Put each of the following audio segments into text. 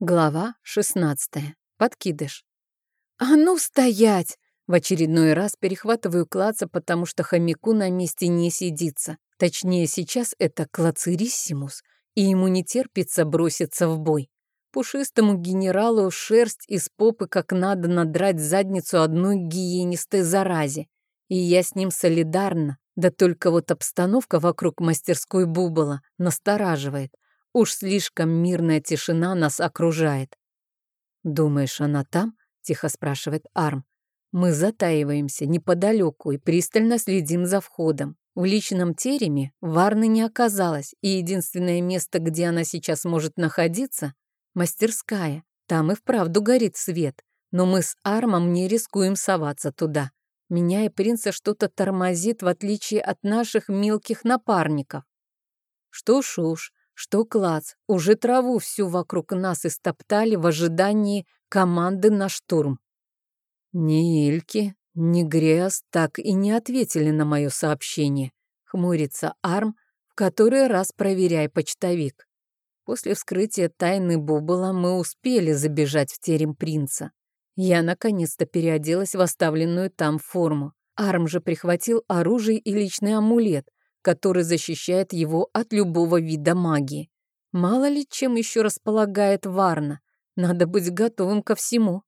Глава 16. Подкидыш. «А ну, стоять!» В очередной раз перехватываю клаца, потому что хомяку на месте не сидится. Точнее, сейчас это клацириссимус, и ему не терпится броситься в бой. Пушистому генералу шерсть из попы как надо надрать задницу одной гиенистой заразе. И я с ним солидарна, да только вот обстановка вокруг мастерской Бубала настораживает. Уж слишком мирная тишина нас окружает. «Думаешь, она там?» — тихо спрашивает Арм. Мы затаиваемся неподалеку и пристально следим за входом. В личном тереме Варны не оказалось, и единственное место, где она сейчас может находиться — мастерская. Там и вправду горит свет, но мы с Армом не рискуем соваться туда. Меня и принца что-то тормозит, в отличие от наших мелких напарников. Что ж уж, что клац, уже траву всю вокруг нас истоптали в ожидании команды на штурм. Ни Ильки, ни Греас так и не ответили на мое сообщение. Хмурится Арм, в который раз проверяй почтовик. После вскрытия тайны Бубала мы успели забежать в терем принца. Я наконец-то переоделась в оставленную там форму. Арм же прихватил оружие и личный амулет, который защищает его от любого вида магии. Мало ли чем еще располагает Варна. Надо быть готовым ко всему.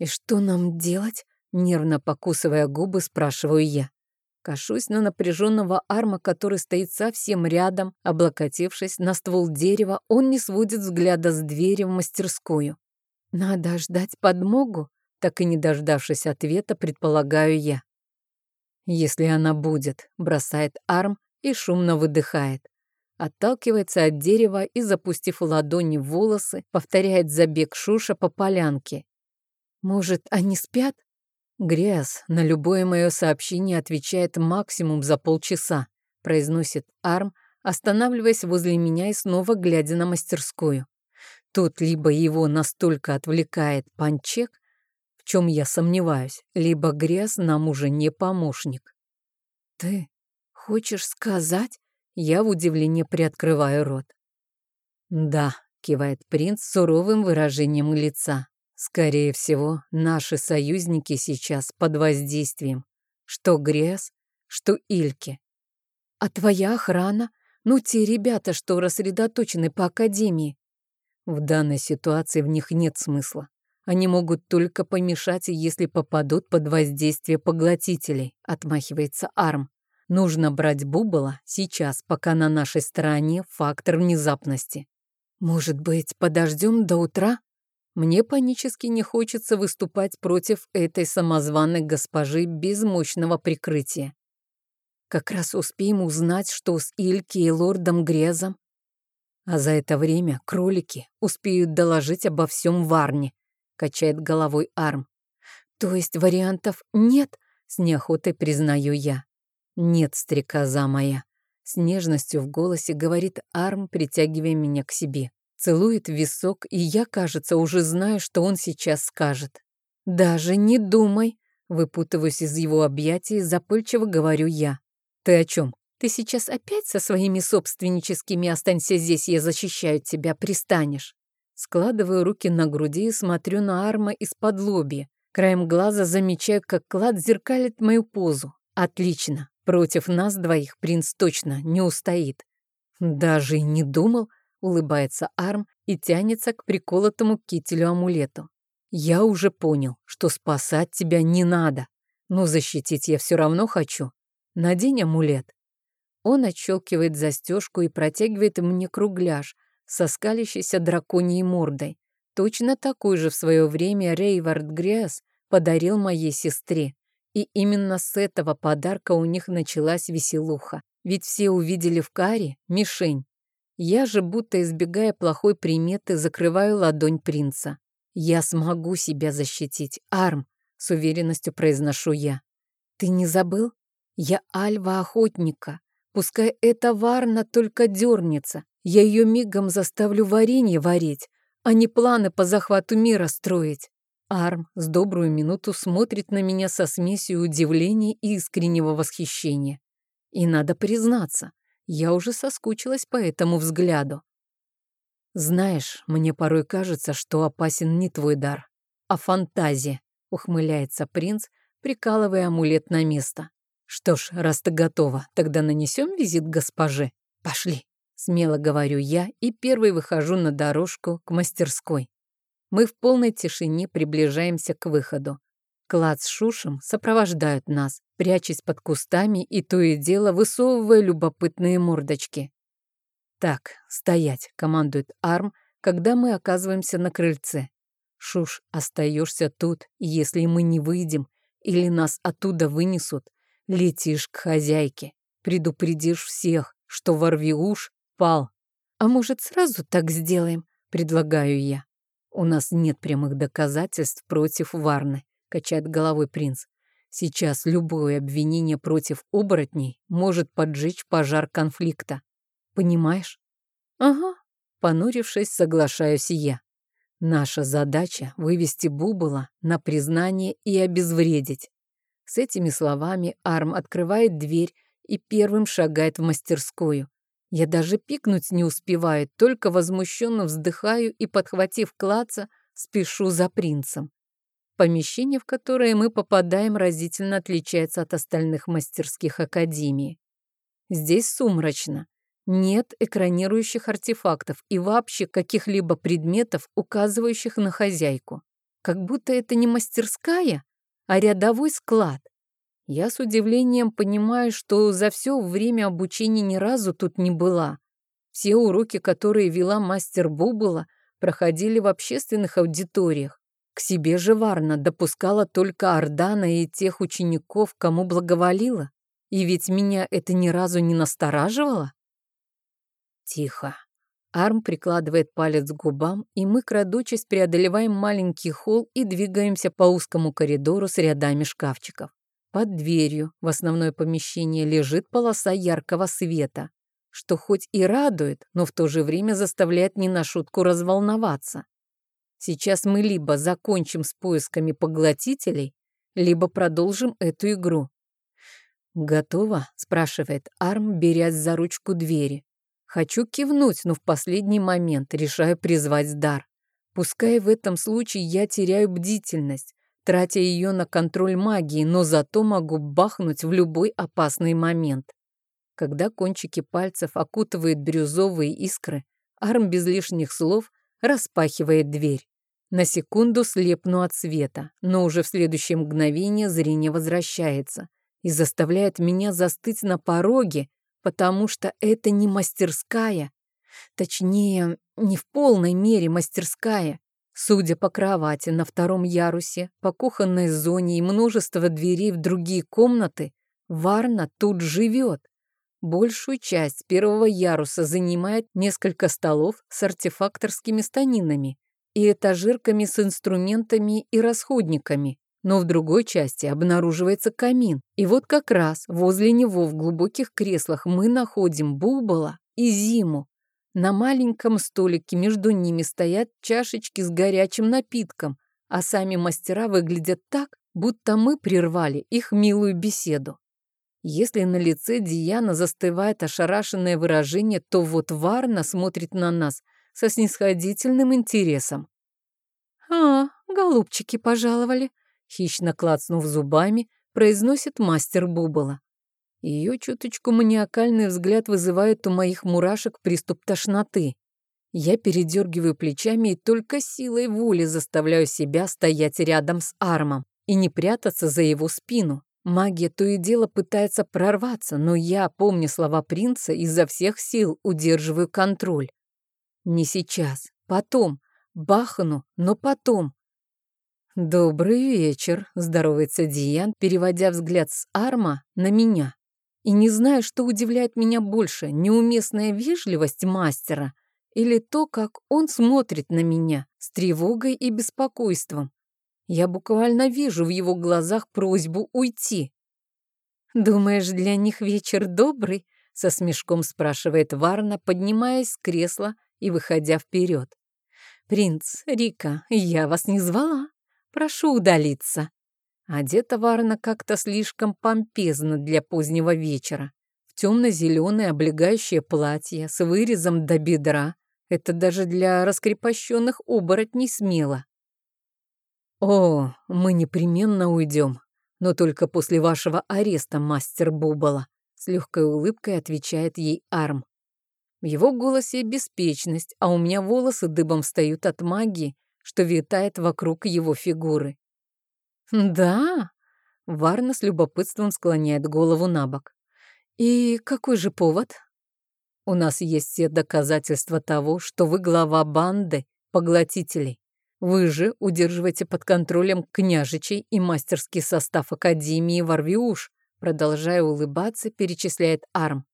«И что нам делать?» Нервно покусывая губы, спрашиваю я. Кашусь на напряженного арма, который стоит совсем рядом, облокотившись на ствол дерева, он не сводит взгляда с двери в мастерскую. «Надо ждать подмогу?» Так и не дождавшись ответа, предполагаю я. Если она будет, бросает арм и шумно выдыхает. Отталкивается от дерева и, запустив ладони в волосы, повторяет забег Шуша по полянке. Может, они спят? Грязь на любое мое сообщение отвечает максимум за полчаса, произносит Арм, останавливаясь возле меня и снова глядя на мастерскую. Тут либо его настолько отвлекает панчек, чем я сомневаюсь, либо грязь нам уже не помощник. Ты хочешь сказать? Я в удивлении приоткрываю рот. Да, кивает принц с суровым выражением лица. Скорее всего, наши союзники сейчас под воздействием. Что Грес, что Ильки. А твоя охрана? Ну, те ребята, что рассредоточены по Академии. В данной ситуации в них нет смысла. Они могут только помешать, если попадут под воздействие поглотителей, отмахивается Арм. Нужно брать Бубала сейчас, пока на нашей стороне фактор внезапности. Может быть, подождем до утра? Мне панически не хочется выступать против этой самозваной госпожи без мощного прикрытия. Как раз успеем узнать, что с Ильки и лордом Грезом. А за это время кролики успеют доложить обо всем Варне, — качает головой Арм. «То есть вариантов нет?» — с неохотой признаю я. «Нет, стрекоза моя», — с нежностью в голосе говорит Арм, притягивая меня к себе. Целует висок, и я, кажется, уже знаю, что он сейчас скажет. «Даже не думай!» Выпутываюсь из его объятий, запыльчиво говорю я. «Ты о чем? Ты сейчас опять со своими собственническими «останься здесь, я защищаю тебя» пристанешь?» Складываю руки на груди и смотрю на Арма из-под лобья. Краем глаза замечаю, как клад зеркалит мою позу. Отлично. Против нас двоих принц точно не устоит. Даже и не думал, улыбается Арм и тянется к приколотому кителю амулету. Я уже понял, что спасать тебя не надо, но защитить я все равно хочу. Надень амулет. Он отщелкивает застежку и протягивает мне кругляш, со скалящейся драконьей мордой. Точно такой же в свое время Рейвард Гряс подарил моей сестре. И именно с этого подарка у них началась веселуха. Ведь все увидели в каре мишень. Я же, будто избегая плохой приметы, закрываю ладонь принца. «Я смогу себя защитить, Арм», — с уверенностью произношу я. «Ты не забыл? Я Альва Охотника. Пускай эта Варна только дернется, я ее мигом заставлю варенье варить, а не планы по захвату мира строить. Арм с добрую минуту смотрит на меня со смесью удивления и искреннего восхищения. И надо признаться, я уже соскучилась по этому взгляду. Знаешь, мне порой кажется, что опасен не твой дар, а фантазия, ухмыляется принц, прикалывая амулет на место. Что ж, раз ты готова, тогда нанесем визит госпоже. Пошли. Смело говорю я и первый выхожу на дорожку к мастерской. Мы в полной тишине приближаемся к выходу. Клад с Шушем сопровождают нас, прячась под кустами и то и дело высовывая любопытные мордочки. «Так, стоять!» — командует Арм, когда мы оказываемся на крыльце. «Шуш, остаешься тут, если мы не выйдем или нас оттуда вынесут, летишь к хозяйке, предупредишь всех, что Варвиуш пал. А может, сразу так сделаем?» — предлагаю я. «У нас нет прямых доказательств против Варны», — качает головой принц. «Сейчас любое обвинение против оборотней может поджечь пожар конфликта. Понимаешь? Ага. Понурившись, соглашаюсь я. Наша задача — вывести Бубала на признание и обезвредить. С этими словами Арм открывает дверь и первым шагает в мастерскую. Я даже пикнуть не успеваю, только возмущенно вздыхаю и, подхватив клаца, спешу за принцем. Помещение, в которое мы попадаем, разительно отличается от остальных мастерских академии. Здесь сумрачно, нет экранирующих артефактов и вообще каких-либо предметов, указывающих на хозяйку. Как будто это не мастерская, а рядовой склад. Я с удивлением понимаю, что за все время обучения ни разу тут не была. Все уроки, которые вела мастер Бубула, проходили в общественных аудиториях. К себе же Варна допускала только Ордана и тех учеников, кому благоволила. И ведь меня это ни разу не настораживало. Тихо. Арм прикладывает палец к губам, и мы, крадучись, преодолеваем маленький холл и двигаемся по узкому коридору с рядами шкафчиков. Под дверью в основное помещение лежит полоса яркого света, что хоть и радует, но в то же время заставляет не на шутку разволноваться. Сейчас мы либо закончим с поисками поглотителей, либо продолжим эту игру. «Готово?» – спрашивает Арм, берясь за ручку двери. Хочу кивнуть, но в последний момент решаю призвать дар. Пускай в этом случае я теряю бдительность, тратя ее на контроль магии, но зато могу бахнуть в любой опасный момент. Когда кончики пальцев окутывают бирюзовые искры, Арм без лишних слов распахивает дверь. На секунду слепну от света, но уже в следующее мгновение зрение возвращается и заставляет меня застыть на пороге потому что это не мастерская. Точнее, не в полной мере мастерская. Судя по кровати на втором ярусе, по кухонной зоне и множество дверей в другие комнаты, Варна тут живет. Большую часть первого яруса занимает несколько столов с артефакторскими станинами и этажерками с инструментами и расходниками но в другой части обнаруживается камин. И вот как раз возле него в глубоких креслах мы находим Бубала и Зиму. На маленьком столике между ними стоят чашечки с горячим напитком, а сами мастера выглядят так, будто мы прервали их милую беседу. Если на лице Диана застывает ошарашенное выражение, то вот Варна смотрит на нас со снисходительным интересом. «А, голубчики пожаловали», Хищно клацнув зубами, произносит мастер Бубала. Ее чуточку маниакальный взгляд вызывает у моих мурашек приступ тошноты. Я передергиваю плечами и только силой воли заставляю себя стоять рядом с Армом и не прятаться за его спину. Магия то и дело пытается прорваться, но я, помня слова принца, изо всех сил удерживаю контроль. Не сейчас, потом, бахну, но потом. «Добрый вечер», — здоровается Диан, переводя взгляд с Арма на меня. И не знаю, что удивляет меня больше, неуместная вежливость мастера или то, как он смотрит на меня с тревогой и беспокойством. Я буквально вижу в его глазах просьбу уйти. «Думаешь, для них вечер добрый?» — со смешком спрашивает Варна, поднимаясь с кресла и выходя вперед. «Принц, Рика, я вас не звала». Прошу удалиться». Одета Варна как-то слишком помпезно для позднего вечера. В темно-зеленое облегающее платье с вырезом до бедра, Это даже для раскрепощенных оборотней смело. «О, мы непременно уйдем, но только после вашего ареста, мастер Бубала», с легкой улыбкой отвечает ей Арм. В его голосе беспечность, а у меня волосы дыбом встают от магии, что витает вокруг его фигуры. «Да?» — Варна с любопытством склоняет голову на бок. «И какой же повод?» «У нас есть все доказательства того, что вы глава банды поглотителей. Вы же удерживаете под контролем княжичей и мастерский состав Академии Варвиуш», продолжая улыбаться, перечисляет Арм.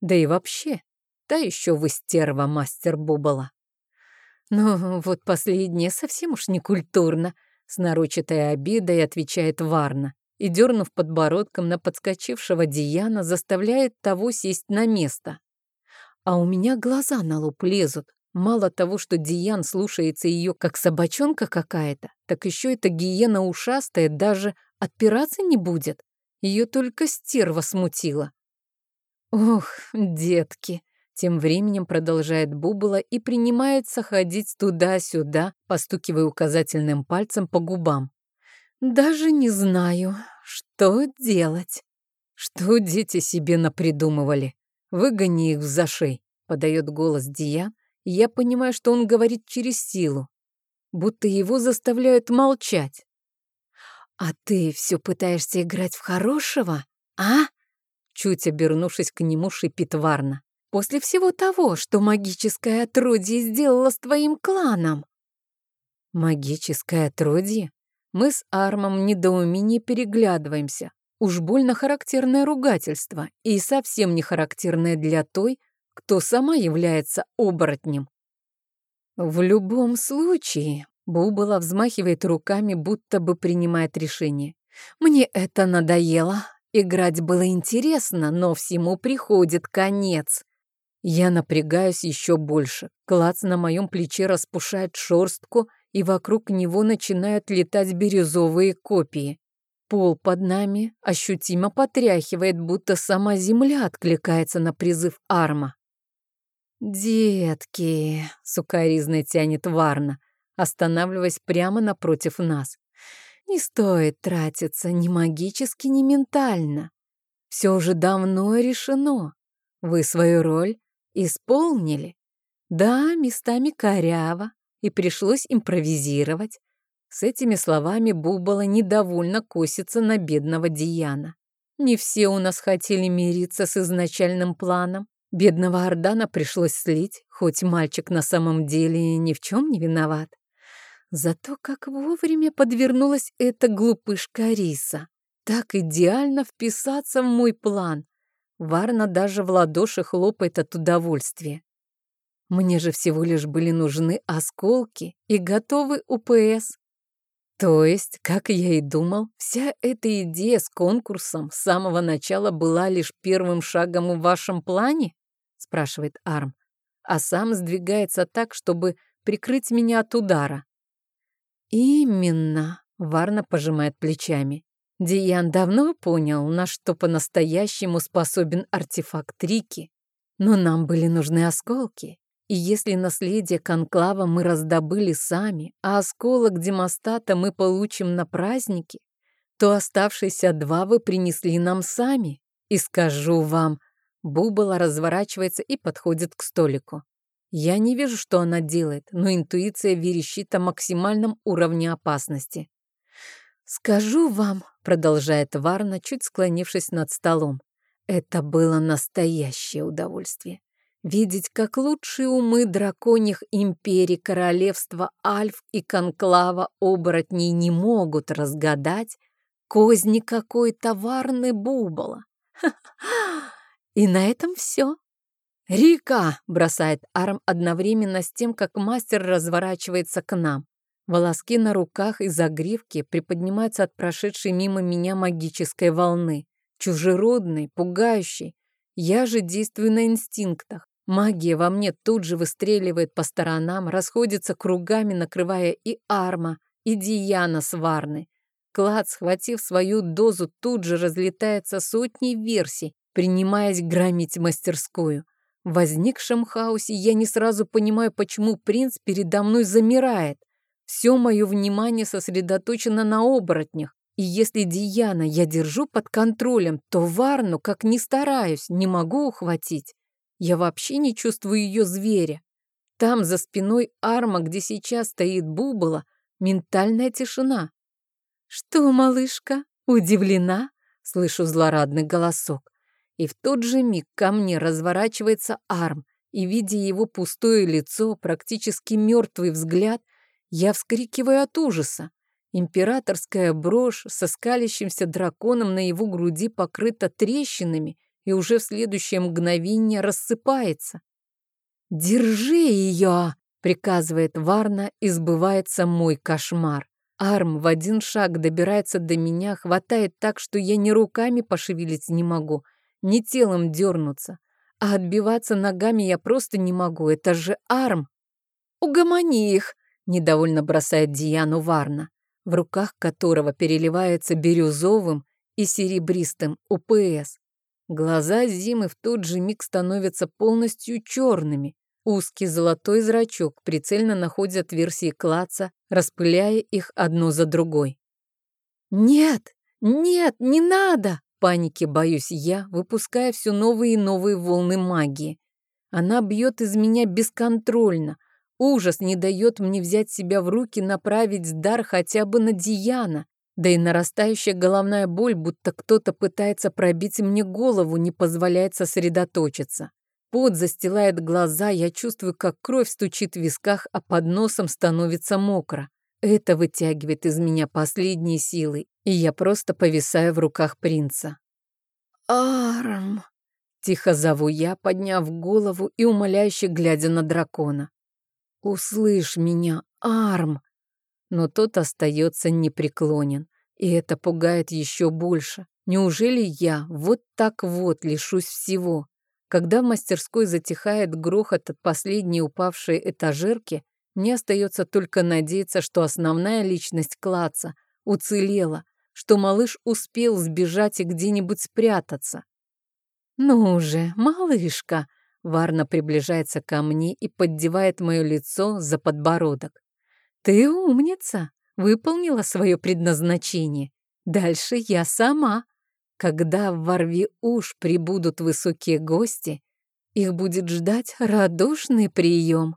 «Да и вообще, Та еще вы стерва, мастер Бубала. Ну, вот последнее совсем уж некультурно, с нарочатой обидой отвечает Варна и, дернув подбородком на подскочившего Диана, заставляет того сесть на место. А у меня глаза на лоб лезут. Мало того, что Диан слушается ее как собачонка какая-то, так еще эта гиена ушастая даже отпираться не будет. Ее только стерва смутила. Ох, детки, тем временем продолжает Бубула и принимается ходить туда-сюда, постукивая указательным пальцем по губам. «Даже не знаю, что делать». «Что дети себе напридумывали? Выгони их в зашей», — подает голос Дия, я понимаю, что он говорит через силу, будто его заставляют молчать. «А ты все пытаешься играть в хорошего, а?» Чуть обернувшись к нему, шипит Варна после всего того, что магическое отродье сделало с твоим кланом?» «Магическое отродье?» Мы с Армом в недоумении переглядываемся. Уж больно характерное ругательство и совсем не характерное для той, кто сама является оборотнем. В любом случае, Бубала взмахивает руками, будто бы принимает решение. Мне это надоело. Играть было интересно, но всему приходит конец. Я напрягаюсь еще больше. Клац на моем плече распушает шорстку, и вокруг него начинают летать бирюзовые копии. Пол под нами ощутимо потряхивает, будто сама земля откликается на призыв Арма. «Детки!» — сукаризно тянет Варна, останавливаясь прямо напротив нас. «Не стоит тратиться ни магически, ни ментально. Все уже давно решено. Вы свою роль Исполнили. Да, местами коряво, и пришлось импровизировать. С этими словами Бубала недовольно косится на бедного Диана. Не все у нас хотели мириться с изначальным планом. Бедного Ордана пришлось слить, хоть мальчик на самом деле ни в чем не виноват. Зато как вовремя подвернулась эта глупышка Риса. Так идеально вписаться в мой план. Варна даже в ладоши хлопает от удовольствия. Мне же всего лишь были нужны осколки и готовый УПС. То есть, как я и думал, вся эта идея с конкурсом с самого начала была лишь первым шагом в вашем плане? спрашивает Арм, а сам сдвигается так, чтобы прикрыть меня от удара. Именно, Варна пожимает плечами. Диан давно понял, на что по-настоящему способен артефакт Рики. Но нам были нужны осколки. И если наследие конклава мы раздобыли сами, а осколок демостата мы получим на празднике, то оставшиеся два вы принесли нам сами. И скажу вам, Бубала разворачивается и подходит к столику. Я не вижу, что она делает, но интуиция верещит о максимальном уровне опасности. «Скажу вам», — продолжает Варна, чуть склонившись над столом, «это было настоящее удовольствие. Видеть, как лучшие умы драконьих империй королевства Альф и Конклава оборотней не могут разгадать козни какой-то Варны Бубала. И на этом все. «Рика!» — бросает Арм одновременно с тем, как мастер разворачивается к нам. Волоски на руках и загривке приподнимаются от прошедшей мимо меня магической волны. Чужеродной, пугающей. Я же действую на инстинктах. Магия во мне тут же выстреливает по сторонам, расходится кругами, накрывая и Арма, и Диана с Варной. Клад, схватив свою дозу, тут же разлетается сотней версий, принимаясь громить мастерскую. В возникшем хаосе я не сразу понимаю, почему принц передо мной замирает. Все мое внимание сосредоточено на оборотнях. И если Диана я держу под контролем, то Варну, как ни стараюсь, не могу ухватить. Я вообще не чувствую ее зверя. Там, за спиной арма, где сейчас стоит Бубала, ментальная тишина. «Что, малышка, удивлена?» — слышу злорадный голосок. И в тот же миг ко мне разворачивается арм, и, видя его пустое лицо, практически мертвый взгляд, я вскрикиваю от ужаса. Императорская брошь со скалящимся драконом на его груди покрыта трещинами и уже в следующее мгновение рассыпается. «Держи ее!» — приказывает Варна, и сбывается мой кошмар. Арм в один шаг добирается до меня, хватает так, что я ни руками пошевелить не могу, ни телом дернуться. А отбиваться ногами я просто не могу, это же Арм. «Угомони их!» — недовольно бросает Диану Варна, в руках которого переливается бирюзовым и серебристым УПС. Глаза Зимы в тот же миг становятся полностью черными. Узкий золотой зрачок прицельно находит версии клаца, распыляя их одну за другой. «Нет! Нет! Не надо!» Паники боюсь я, выпуская все новые и новые волны магии. Она бьет из меня бесконтрольно. Ужас не дает мне взять себя в руки, направить дар хотя бы на Диана. Да и нарастающая головная боль, будто кто-то пытается пробить мне голову, не позволяет сосредоточиться. Пот застилает глаза, я чувствую, как кровь стучит в висках, а под носом становится мокро. Это вытягивает из меня последние силы, и я просто повисаю в руках принца. «Арм!» — тихо зову я, подняв голову и умоляюще глядя на дракона. «Услышь меня, Арм!» Но тот остается непреклонен, и это пугает еще больше. Неужели я вот так вот лишусь всего? Когда в мастерской затихает грохот от последней упавшей этажерки, мне остается только надеяться, что основная личность Клаца уцелела, что малыш успел сбежать и где-нибудь спрятаться. «Ну же, малышка!» Варна приближается ко мне и поддевает мое лицо за подбородок. «Ты умница! Выполнила свое предназначение. Дальше я сама. Когда в ворви уж прибудут высокие гости, их будет ждать радушный прием.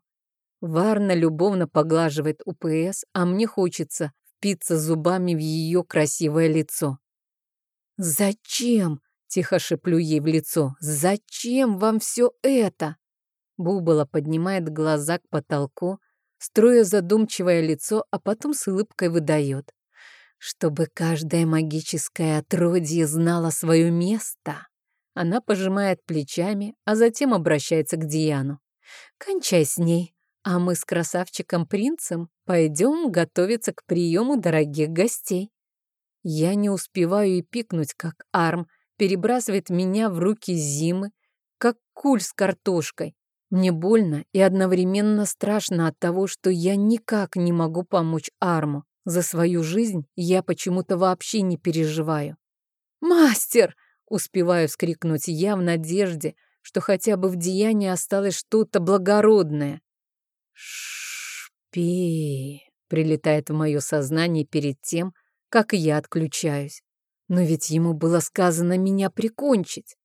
Варна любовно поглаживает УПС, а мне хочется впиться зубами в ее красивое лицо. «Зачем?» — тихо шеплю ей в лицо. «Зачем вам все это?» Бубала поднимает глаза к потолку, строя задумчивое лицо, а потом с улыбкой выдает чтобы каждое магическое отродье знало свое место. Она пожимает плечами, а затем обращается к Диану. «Кончай с ней, а мы с красавчиком-принцем пойдем готовиться к приему дорогих гостей». Я не успеваю и пикнуть, как Арм перебрасывает меня в руки Зимы, как куль с картошкой. Мне больно и одновременно страшно от того, что я никак не могу помочь Арму. За свою жизнь я почему-то вообще не переживаю. «Мастер!» — успеваю вскрикнуть я в надежде, что хотя бы в деянии осталось что-то благородное. «Шпи!» — прилетает в мое сознание перед тем, как я отключаюсь. Но ведь ему было сказано меня прикончить.